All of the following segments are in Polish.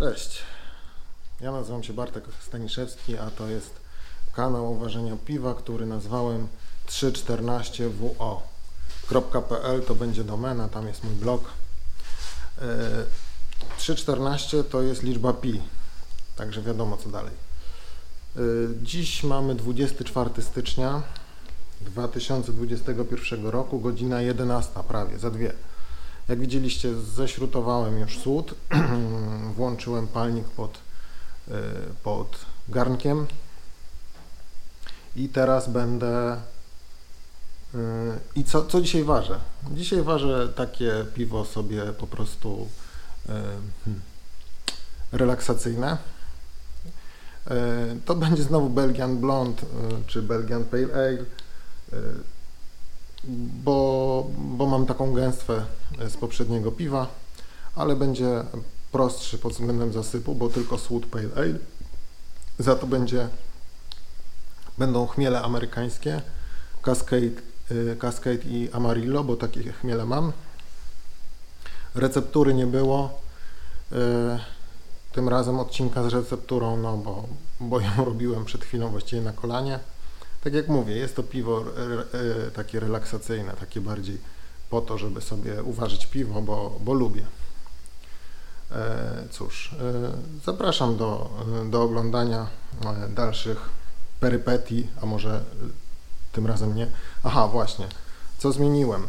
Cześć. Ja nazywam się Bartek Staniszewski, a to jest kanał uważania piwa, który nazwałem 314wo.pl to będzie domena, tam jest mój blog. E, 314 to jest liczba pi, także wiadomo co dalej. E, Dziś mamy 24 stycznia 2021 roku, godzina 11 prawie, za dwie. Jak widzieliście, ześrutowałem już słód, włączyłem palnik pod, y, pod garnkiem i teraz będę... y, I co, co dzisiaj ważę? Dzisiaj ważę takie piwo sobie po prostu y, hmm, relaksacyjne. To będzie znowu Belgian Blond czy Belgian Pale Ale bo, bo mam taką gęstwę z poprzedniego piwa, ale będzie prostszy pod względem zasypu, bo tylko słód Pale Ale. Za to będzie, będą chmiele amerykańskie, Cascade, y, Cascade i Amarillo, bo takie chmiele mam. Receptury nie było. y, Tym razem odcinka z recepturą, no bo, bo ją robiłem przed chwilą właściwie na kolanie. Tak jak mówię, jest to piwo takie relaksacyjne, takie bardziej po to, żeby sobie uważać piwo, bo, bo lubię. E, Cóż, e, zapraszam do, do oglądania e, dalszych perypetii, a może tym razem nie. Aha, właśnie, co zmieniłem?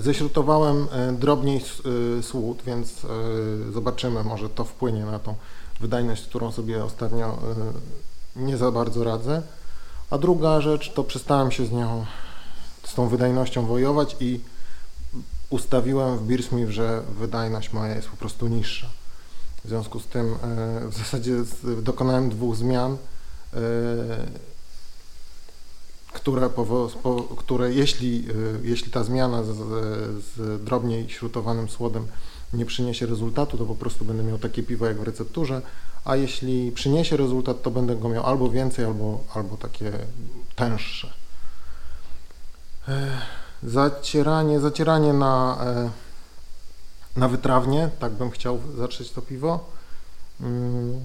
Ześrutowałem drobniej słód, więc zobaczymy, może to wpłynie na tą wydajność, którą sobie ostatnio nie za bardzo radzę. A druga rzecz, to przestałem się z nią, z tą wydajnością wojować i ustawiłem w Beersmith, że wydajność moja jest po prostu niższa. W związku z tym e, w zasadzie dokonałem dwóch zmian, e, które, które jeśli, e, jeśli ta zmiana z, z drobniej śrutowanym słodem nie przyniesie rezultatu, to po prostu będę miał takie piwo jak w recepturze, a jeśli przyniesie rezultat, to będę go miał albo więcej, albo, albo takie tęższe. E, Zacieranie, zacieranie na, e, na wytrawnie, tak bym chciał zacząć to piwo. Mm,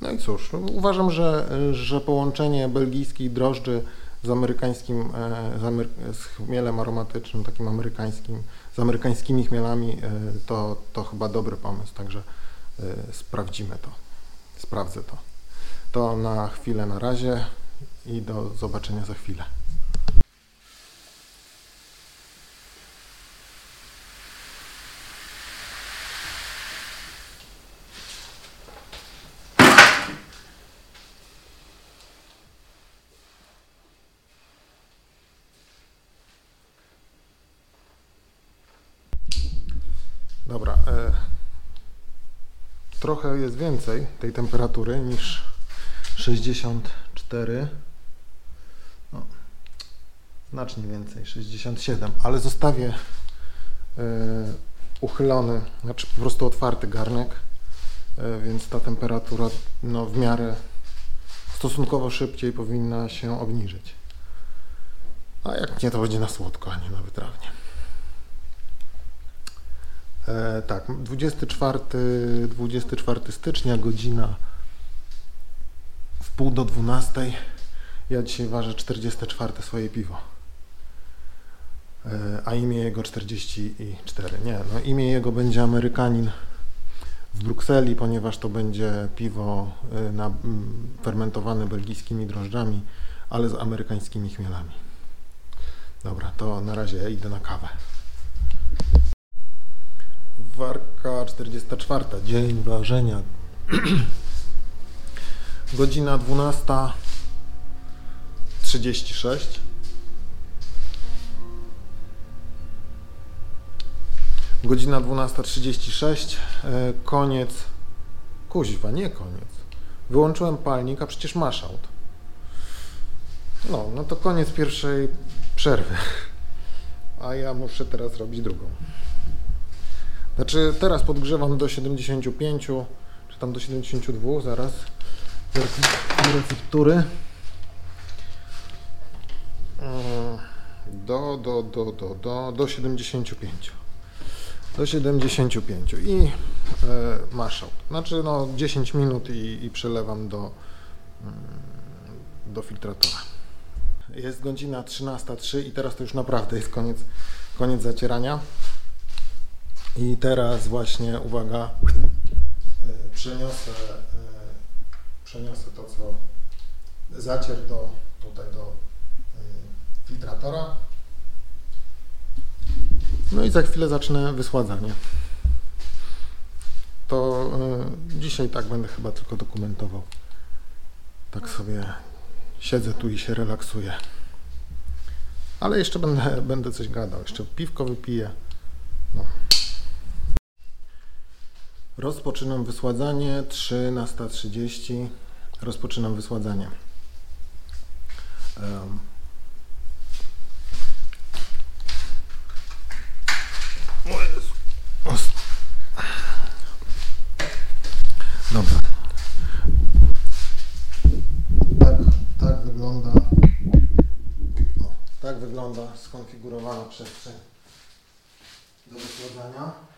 No i cóż, no uważam, że, że połączenie belgijskich drożdży z amerykańskim, e, z, amery, z chmielem aromatycznym, takim amerykańskim, z amerykańskimi chmielami, to, to chyba dobry pomysł, także sprawdzimy to, sprawdzę to. To na chwilę na razie i do zobaczenia za chwilę. Dobra. E, trochę jest więcej tej temperatury niż 64. No, znacznie więcej, 67, ale zostawię e, uchylony, znaczy po prostu otwarty garnek, e, więc ta temperatura no, w miarę stosunkowo szybciej powinna się obniżyć. A jak nie, to będzie na słodko, a nie na wytrawnie. E, tak, 24, 24 stycznia, godzina w pół do 12. Ja dzisiaj ważę 44 swoje piwo. E, a imię jego 44. Nie, no imię jego będzie Amerykanin w Brukseli, ponieważ to będzie piwo e, na, fermentowane belgijskimi drożdżami, ale z amerykańskimi chmielami. Dobra, to na razie idę na kawę. Warka 44, dzień ważenia. Godzina 12.36. Godzina 12.36. e, Koniec. Kuźwa, nie koniec. Wyłączyłem palnik, a przecież maszout. No, no to koniec pierwszej przerwy. A ja muszę teraz robić drugą. Znaczy teraz podgrzewam do 75, czy tam do 72, zaraz. Receptury. Mm, Do, do, do, do, do, do 75. do 75 i e, maszał. Znaczy no 10 minut i, i przelewam do, mm, do filtratora. Jest godzina 13.03 i teraz to już naprawdę jest koniec, koniec zacierania. I teraz właśnie, uwaga, e, przeniosę, e, przeniosę to, co zacier do, tutaj do e, filtratora. No i za chwilę zacznę wysładzanie. To dzisiaj tak będę chyba tylko dokumentował. Tak sobie siedzę tu i się relaksuję. Ale jeszcze będę, będę coś gadał. Jeszcze piwko wypiję. No. Rozpoczynam wysładzanie 13.30. Rozpoczynam wysładzanie. Um. Dobra. Tak, tak wygląda. Tak wygląda skonfigurowana przestrzeń do wysładzania.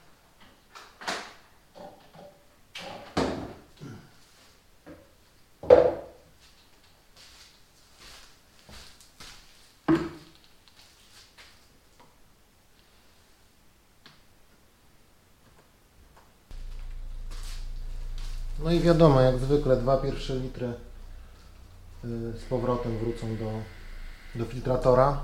No i wiadomo, jak zwykle dwa pierwsze litry y, z powrotem wrócą do, do filtratora.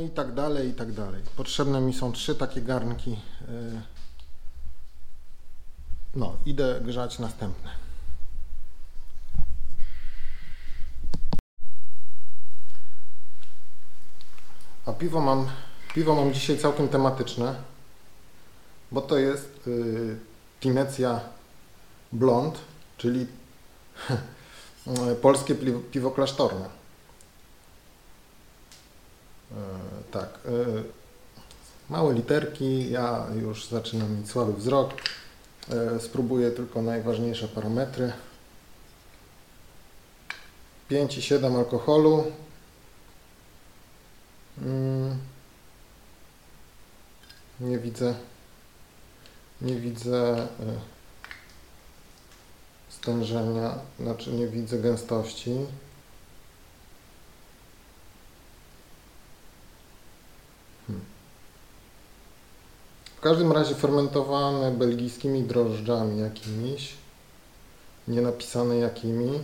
I tak dalej, i tak dalej. Potrzebne mi są trzy takie garnki. y. No, idę grzać następne. A piwo mam, piwo mam dzisiaj całkiem tematyczne, bo to jest y, Pinecja Blond, czyli polskie piwo klasztorne. E, Tak. e, Małe literki, ja już zaczynam mieć słaby wzrok. E, Spróbuję tylko najważniejsze parametry. 5,7 alkoholu. Mm. Nie widzę nie widzę stężenia, znaczy nie widzę gęstości. W każdym razie fermentowane belgijskimi drożdżami jakimiś, nie napisane jakimi,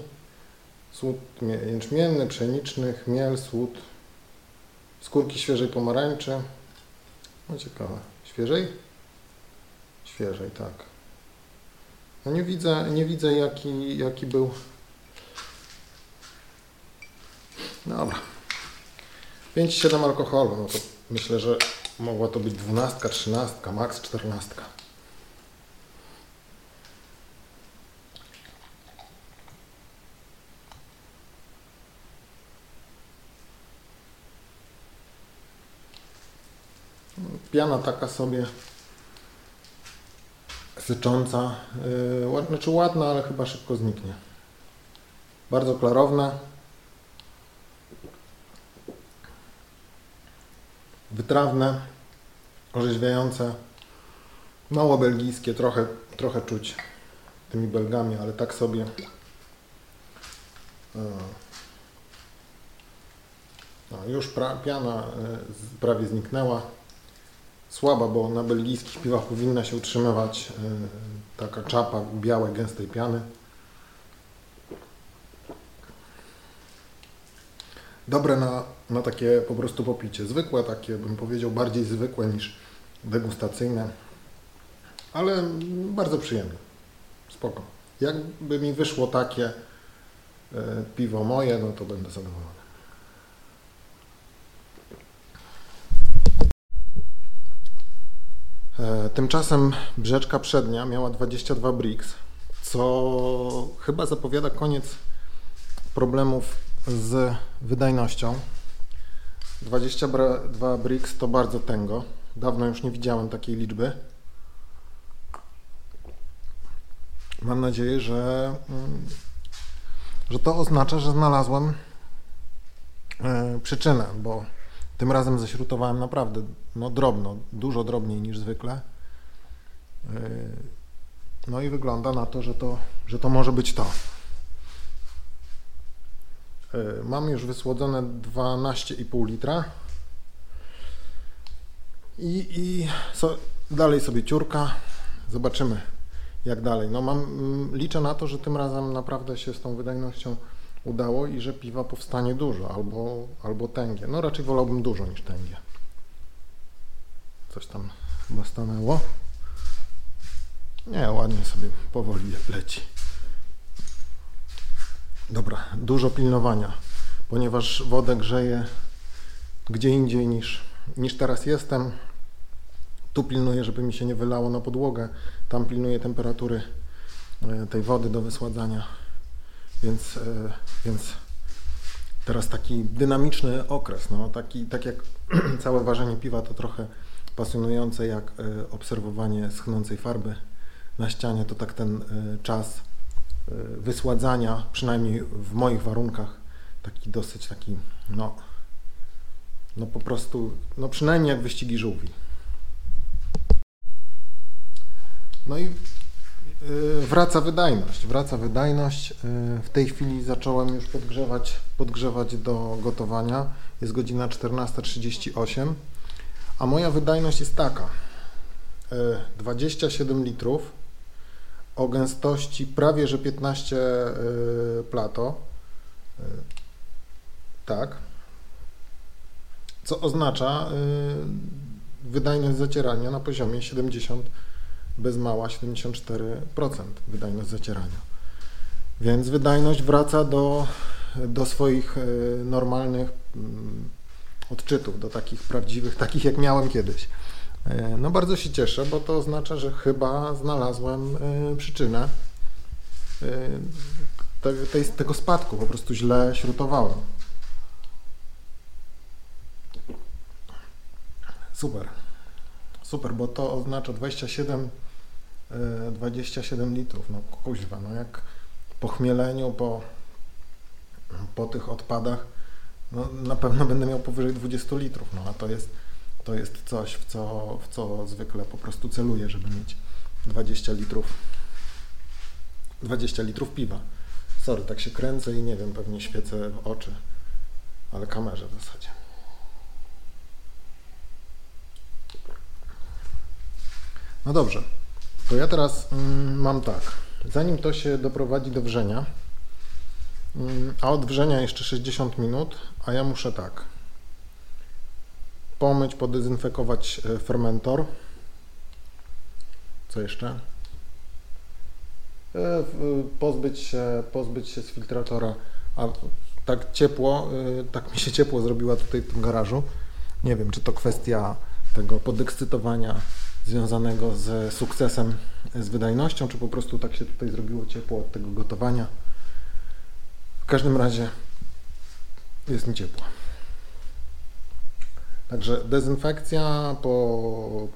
słód mie- jęczmienny, pszeniczny, chmiel, słód, skórki świeżej pomarańczy. No ciekawe. Świeżej? Świeżej, tak. Ja nie widzę, nie widzę jaki, jaki był. Dobra. 5,7 alkoholu, no to myślę, że mogła to być 12, 13, max 14. Piana taka sobie sycząca, yy, znaczy ładna, ale chyba szybko zniknie. Bardzo klarowna. Wytrawne, orzeźwiające, mało belgijskie, trochę, trochę czuć tymi belgami, ale tak sobie. E, No, już pra, piana e, prawie zniknęła. słaba, bo na belgijskich piwach powinna się utrzymywać y, taka czapa białej, gęstej piany. Dobre na, na takie po prostu popicie. Zwykłe takie, bym powiedział, bardziej zwykłe niż degustacyjne, ale bardzo przyjemne. Spoko. Jakby mi wyszło takie y, piwo moje, no to będę zadowolony. E, Tymczasem brzeczka przednia miała 22 bricks, co chyba zapowiada koniec problemów z wydajnością. 22 bricks to bardzo tęgo. Dawno już nie widziałem takiej liczby. Mam nadzieję, że, mm, że to oznacza, że znalazłem e, przyczynę, bo tym razem ześrutowałem naprawdę no, drobno, dużo drobniej niż zwykle. Yy, no i wygląda na to, że to, że to może być to. Yy, mam już wysłodzone 12,5 litra. I, i so, dalej sobie ciurka. Zobaczymy jak dalej. No mam, mm, liczę na to, że tym razem naprawdę się z tą wydajnością udało i że piwa powstanie dużo albo, albo tęgie. No raczej wolałbym dużo niż tęgie. Coś tam chyba stanęło. Nie, ładnie sobie powoli leci. Dobra, dużo pilnowania, ponieważ wodę grzeję gdzie indziej niż, niż teraz jestem. Tu pilnuję, żeby mi się nie wylało na podłogę. Tam pilnuję temperatury e, tej wody do wysładzania. Więc, e, więc teraz taki dynamiczny okres. No, taki, tak jak całe ważenie piwa to trochę pasjonujące jak e, obserwowanie schnącej farby na ścianie, to tak ten czas wysładzania, przynajmniej w moich warunkach, taki dosyć taki, no, no po prostu, no przynajmniej jak wyścigi żółwi. No i Y, wraca wydajność, wraca wydajność. Y, w tej chwili zacząłem już podgrzewać, podgrzewać do gotowania. Jest godzina 14.38, a moja wydajność jest taka. 27 y, litrów o gęstości prawie że 15 plato. Tak. Co oznacza wydajność zacierania na poziomie 70 bez mała 74% wydajność zacierania. Więc wydajność wraca do, do swoich normalnych mm, odczytów, do takich prawdziwych, takich jak miałem kiedyś. E, no bardzo się cieszę, bo to oznacza, że chyba znalazłem e, przyczynę tej, tego spadku, po prostu źle śrutowałem. Super. Super, bo to oznacza 27 27 litrów, no kuźwa, no jak po chmieleniu, po, po tych odpadach, no na pewno będę miał powyżej 20 litrów, no a to jest, to jest coś, w co, w co zwykle po prostu celuję, żeby mieć 20 litrów, 20 litrów piwa. Sorry, tak się kręcę i nie wiem, pewnie świecę w oczy, ale kamerze w zasadzie. No dobrze. To ja teraz mm, mam tak. Zanim to się doprowadzi do wrzenia, mm, a od wrzenia jeszcze 60 minut, a ja muszę tak. Pomyć, podezynfekować e, fermentor. Co jeszcze? E, pozbyć się, pozbyć się z filtratora. A tak ciepło, e, tak mi się ciepło zrobiła tutaj w tym garażu. Nie wiem, czy to kwestia tego podekscytowania związanego z sukcesem, z wydajnością, czy po prostu tak się tutaj zrobiło ciepło od tego gotowania. W każdym razie jest mi ciepło. Także dezynfekcja, po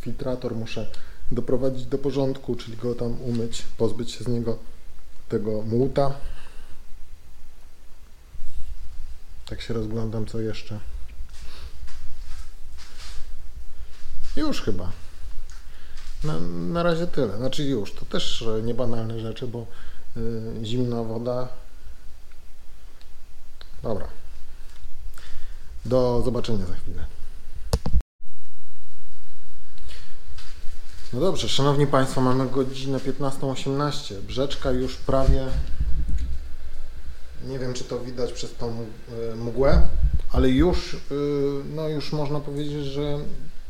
filtrator muszę doprowadzić do porządku, czyli go tam umyć, pozbyć się z niego tego mułta. Tak się rozglądam, co jeszcze. Już chyba. Na, na razie tyle. Znaczy już, to też niebanalne rzeczy, bo y, zimna woda. Dobra. Do zobaczenia za chwilę. No dobrze, szanowni państwo, mamy godzinę 15.18. Brzeczka już prawie. Nie wiem, czy to widać przez tą y, mgłę, ale już, y, no już można powiedzieć, że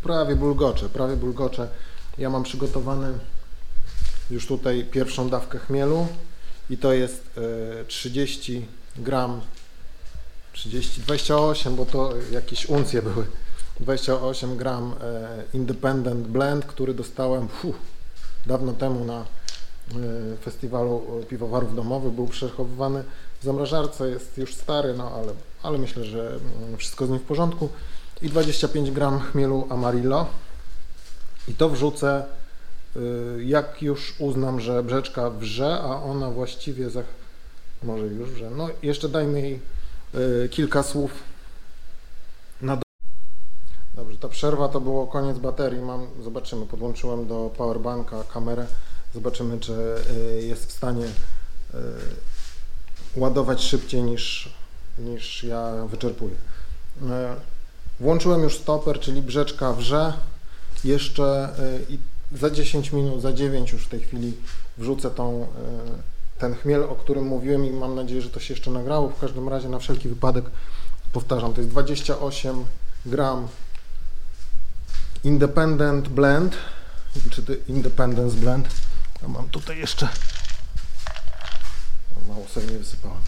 prawie bulgocze, prawie bulgocze. Ja mam przygotowany już tutaj pierwszą dawkę chmielu i to jest y, 30 gram, 30, 28, bo to jakieś uncje były. 28 gram e, Independent Blend, który dostałem fuh, dawno temu na e, festiwalu piwowarów domowych. Był przechowywany w zamrażarce, jest już stary, no ale, ale myślę, że mm, wszystko z nim w porządku. I 25 gram chmielu Amarillo. I to wrzucę, jak już uznam, że brzeczka wrze, a ona właściwie za... może już wrze. No jeszcze dajmy jej kilka słów na Dobrze, ta przerwa to było koniec baterii. Mam, zobaczymy, podłączyłem do powerbanka kamerę. Zobaczymy, czy y, jest w stanie y, ładować szybciej niż, niż ja wyczerpuję. Y, włączyłem już stoper, czyli brzeczka wrze. Jeszcze i za 10 minut, za 9 już w tej chwili wrzucę tą, ten chmiel, o którym mówiłem i mam nadzieję, że to się jeszcze nagrało. W każdym razie na wszelki wypadek powtarzam, to jest 28 gram Independent Blend, czy to Independence Blend. A mam tutaj jeszcze, mało sobie nie wysypałem,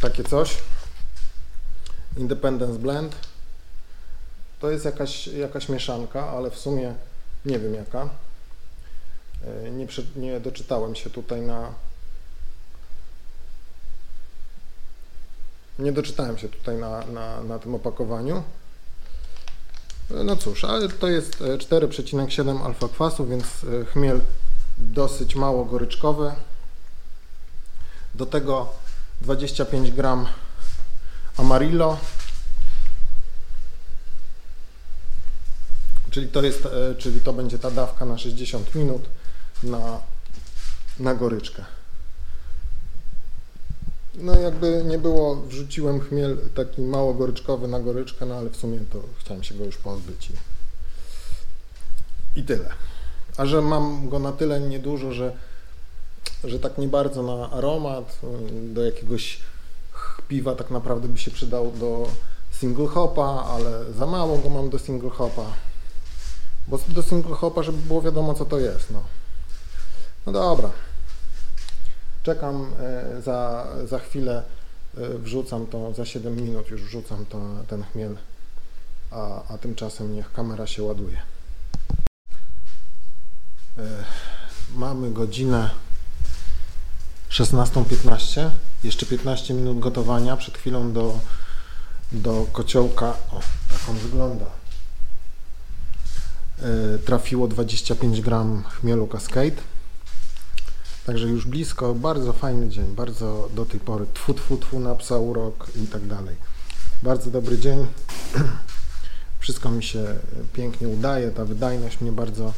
takie coś. Independence Blend. To jest jakaś, jakaś mieszanka, ale w sumie nie wiem jaka. E, nie, nie doczytałem się tutaj na. Nie doczytałem się tutaj na, na, na tym opakowaniu. No cóż, ale to jest 4,7 e, alfa kwasu, więc e, chmiel dosyć mało goryczkowy. Do tego 25 gram Amarillo, czyli to, jest, e, czyli to będzie ta dawka na 60 minut na, na goryczkę. No jakby nie było, wrzuciłem chmiel taki mało goryczkowy na goryczkę, no ale w sumie to chciałem się go już pozbyć i, i tyle. A że mam go na tyle niedużo, że, że tak nie bardzo na aromat, do jakiegoś piwa tak naprawdę by się przydał do single hopa, ale za mało go mam do single hopa. Bo do single hopa, żeby było wiadomo co to jest, no. No dobra. Czekam e, za, za chwilę, e, wrzucam to, za 7 minut już wrzucam to, ten chmiel, a, a tymczasem niech kamera się ładuje. E, mamy godzinę 16.15, jeszcze 15 minut gotowania, przed chwilą do, do kociołka, o tak on wygląda, trafiło 25 gram chmielu Cascade Także już blisko, bardzo fajny dzień, bardzo do tej pory tfu, tfu, tfu na psa urok i tak dalej. Bardzo dobry dzień. Wszystko mi się pięknie udaje, ta wydajność mnie bardzo,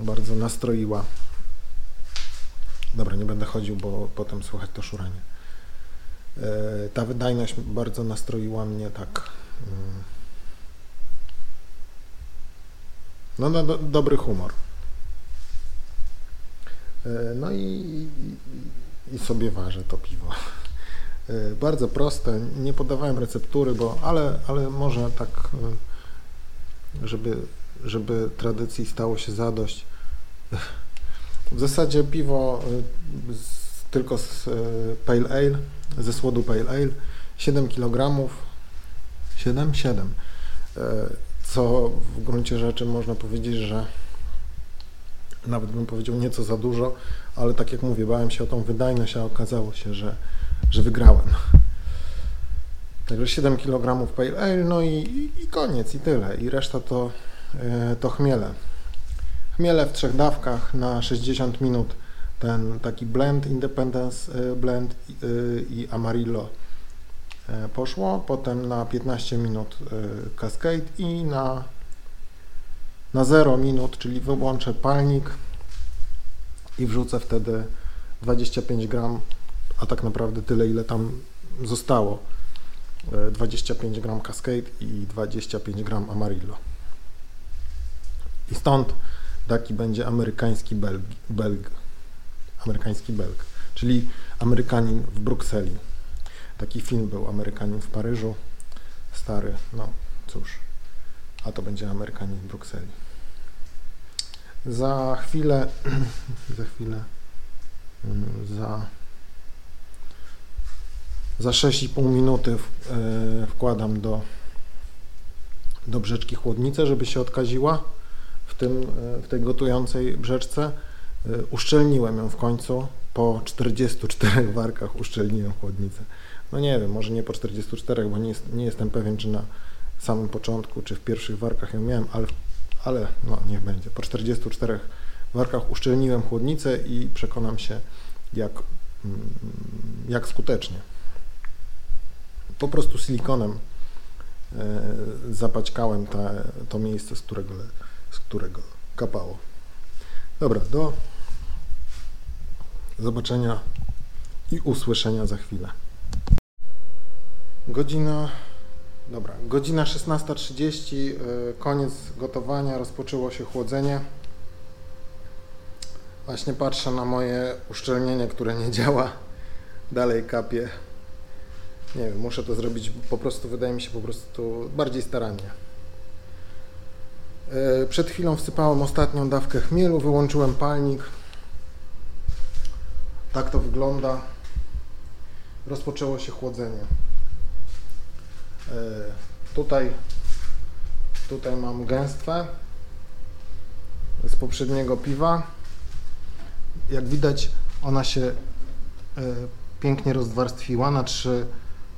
bardzo nastroiła. Dobra, nie będę chodził, bo potem słychać to szuranie. E, ta wydajność bardzo nastroiła mnie tak. Mm, no, na do, dobry humor. E, no i, i, sobie ważę to piwo. E, bardzo proste, nie podawałem receptury, bo, ale, ale może tak, e, żeby, żeby tradycji stało się zadość. W zasadzie piwo z, tylko z Pale Ale, ze słodu Pale Ale, 7 kg, 7? 7. Co w gruncie rzeczy można powiedzieć, że nawet bym powiedział nieco za dużo, ale tak jak mówię, bałem się o tą wydajność, a okazało się, że, że wygrałem. Także 7 kg Pale Ale, no i, i, koniec, i tyle. I reszta to, yy, to chmiele. Chmiele w trzech dawkach na 60 minut. Ten taki blend, Independence yy, Blend i Amarillo poszło. Potem na 15 minut Cascade i na na 0 minut, czyli wyłączę palnik i wrzucę wtedy 25 gram, a tak naprawdę tyle, ile tam zostało. 25 e, gram Cascade i 25 gram Amarillo. I stąd taki będzie amerykański Belg, Belg. Amerykański Belg, czyli Amerykanin w Brukseli. Taki film był Amerykanin w Paryżu. Stary, no cóż. A to będzie Amerykanin w Brukseli. Za chwilę, za chwilę, mm, za, za 6,5 minuty e, wkładam do, do brzeczki chłodnicę, żeby się odkaziła w, tym, e, w tej gotującej brzeczce. E, uszczelniłem ją w końcu. Po 44 warkach uszczelniłem chłodnicę. No nie wiem, może nie po 44, bo nie, jest, nie jestem pewien, czy na samym początku, czy w pierwszych warkach ją miałem, ale, ale no niech będzie. Po 44 warkach uszczelniłem chłodnicę i przekonam się, jak, mm, jak skutecznie. Po prostu silikonem e, zapaćkałem te, to miejsce, z którego, z którego kapało. Dobra, do zobaczenia i usłyszenia za chwilę. Godzina, dobra, godzina 16.30, y, koniec gotowania, rozpoczęło się chłodzenie. Właśnie patrzę na moje uszczelnienie, które nie działa. Dalej kapie. Nie wiem, muszę to zrobić po prostu, wydaje mi się po prostu bardziej starannie. Y, przed chwilą wsypałem ostatnią dawkę chmielu, wyłączyłem palnik. Tak to wygląda. Rozpoczęło się chłodzenie. E, tutaj, tutaj mam gęstwę z poprzedniego piwa. Jak widać, ona się e, pięknie rozwarstwiła na trzy,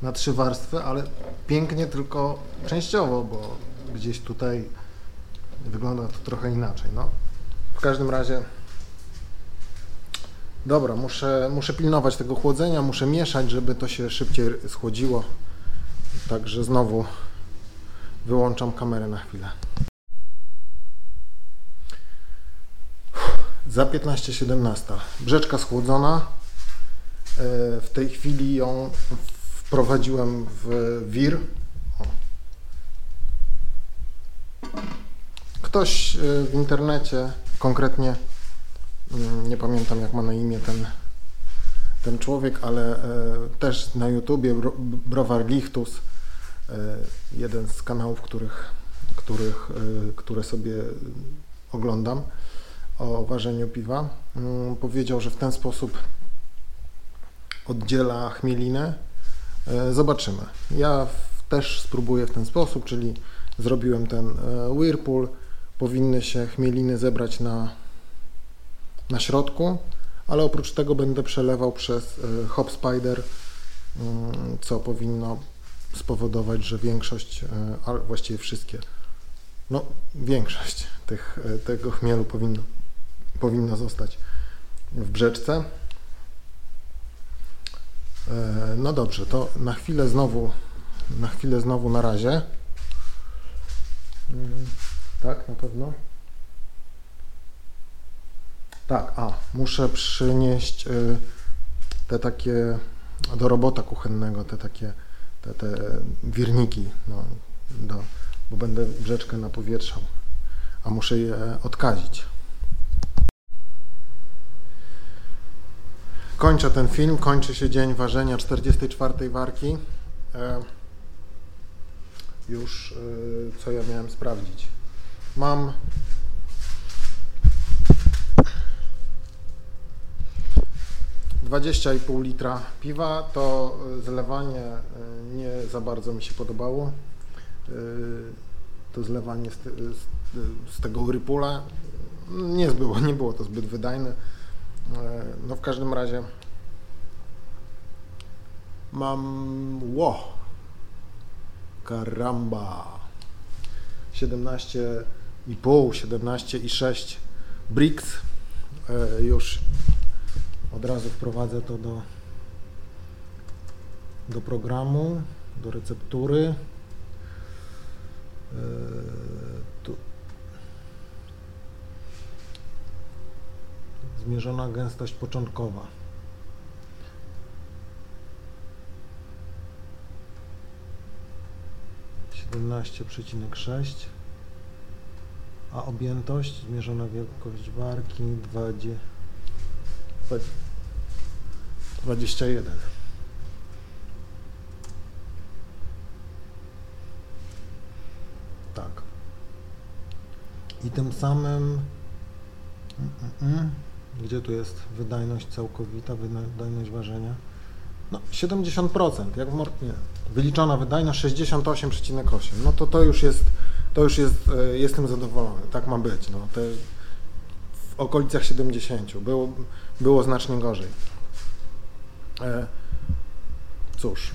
na trzy warstwy, ale pięknie tylko częściowo, bo gdzieś tutaj wygląda to trochę inaczej. No. W każdym razie, dobra, muszę, muszę pilnować tego chłodzenia, muszę mieszać, żeby to się szybciej schłodziło. Także znowu wyłączam kamerę na chwilę. Za 15.17. Brzeczka schłodzona. E, w tej chwili ją wprowadziłem w wir. Ktoś e, w internecie, konkretnie mm, nie pamiętam jak ma na imię ten, ten człowiek, ale e, też na YouTubie Browar Lichtus jeden z kanałów, których, których, e, które sobie oglądam o ważeniu piwa, mm, powiedział, że w ten sposób oddziela chmielinę. E, zobaczymy. Ja też spróbuję w ten sposób, czyli zrobiłem ten whirlpool. Powinny się chmieliny zebrać na, na środku, ale oprócz tego będę przelewał przez hop spider, mm, co powinno spowodować, że większość, e, a właściwie wszystkie, no większość tych, e, tego chmielu powinno, powinno zostać w brzeczce. E, no dobrze, to na chwilę znowu, na chwilę znowu na razie. Mm, tak, na pewno. Tak, a, muszę przynieść te takie do robota kuchennego, te takie te, te wirniki, no, do, bo będę brzeczkę napowietrzał, a muszę je odkazić. Kończę ten film, kończy się dzień ważenia 44 warki. E, już e, co ja miałem sprawdzić. Mam 20,5 litra piwa, to e, zlewanie e, nie za bardzo mi się podobało. E, to zlewanie z, z, z tego rypula nie było, nie było to zbyt wydajne. No w każdym razie mam ło karamba 17,5, 17,6 bricks już od razu wprowadzę to do, do programu, do receptury. Yy, tu. Zmierzona gęstość początkowa. Przecinek A objętość, zmierzona wielkość warki 20, 21. Tak. I tym samym. Mm, mm, mm. Gdzie tu jest wydajność całkowita, wydajność ważenia? No, 70%, jak w Mortnie. Wyliczona wydajność 68,8. No to to już jest, to już jest, e, jestem zadowolony. Tak ma być. No, te w okolicach 70. Było, było znacznie gorzej. E, cóż,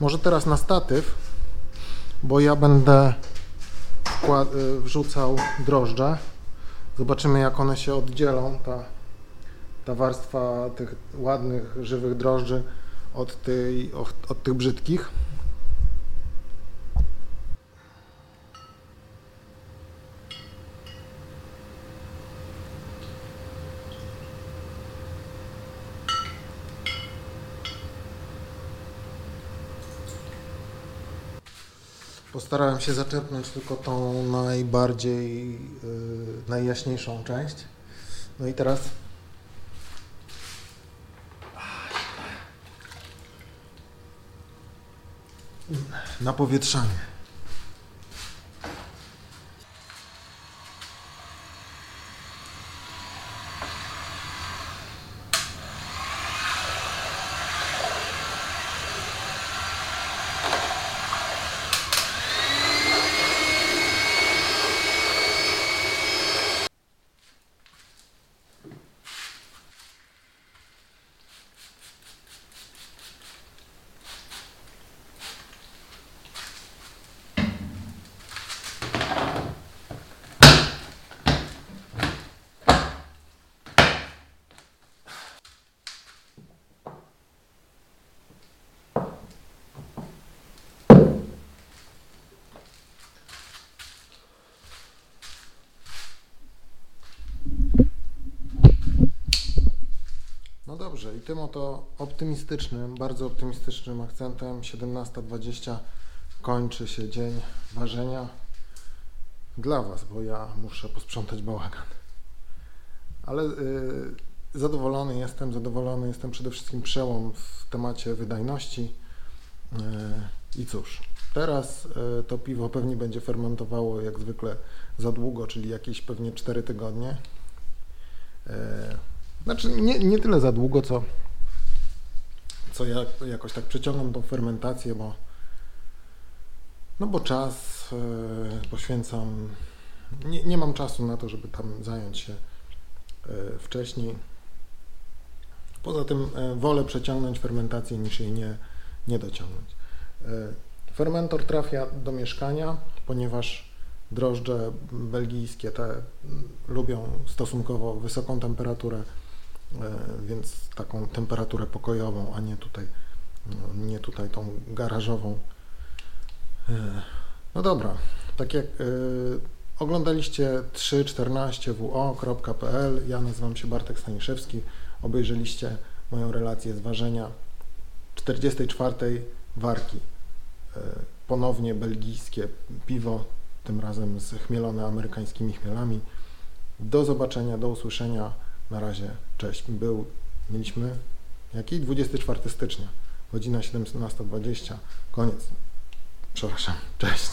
może teraz na statyw, bo ja będę e, wrzucał drożdże. Zobaczymy, jak one się oddzielą. Ta, ta warstwa tych ładnych, żywych drożdży od, tej, od, od tych brzydkich. Postarałem się zaczerpnąć tylko tą najbardziej, yy, najjaśniejszą część. No i teraz na powietrzanie. Dobrze, i tym oto optymistycznym, bardzo optymistycznym akcentem 17.20 kończy się dzień ważenia dla Was, bo ja muszę posprzątać bałagan. Ale y, zadowolony jestem, zadowolony jestem przede wszystkim przełom w temacie wydajności. Y, I cóż, teraz y, to piwo pewnie będzie fermentowało jak zwykle za długo, czyli jakieś pewnie 4 tygodnie. Znaczy nie, nie tyle za długo, co, co ja jakoś tak przeciągam tą fermentację, bo no bo czas e, poświęcam, nie, nie mam czasu na to, żeby tam zająć się e, wcześniej. Poza tym e, wolę przeciągnąć fermentację niż jej nie, nie dociągnąć. Fermentor trafia do mieszkania, ponieważ drożdże belgijskie te lubią stosunkowo wysoką temperaturę, więc taką temperaturę pokojową, a nie tutaj, no, nie tutaj tą garażową. E, No dobra, tak jak e, oglądaliście 314wo.pl, ja nazywam się Bartek Staniszewski, obejrzeliście moją relację z ważenia 44 warki. E, Ponownie belgijskie piwo, tym razem zchmielone amerykańskimi chmielami. Do zobaczenia, do usłyszenia. Na razie, cześć. Był, mieliśmy jaki? 24 stycznia, godzina 17.20. Koniec. Przepraszam, cześć.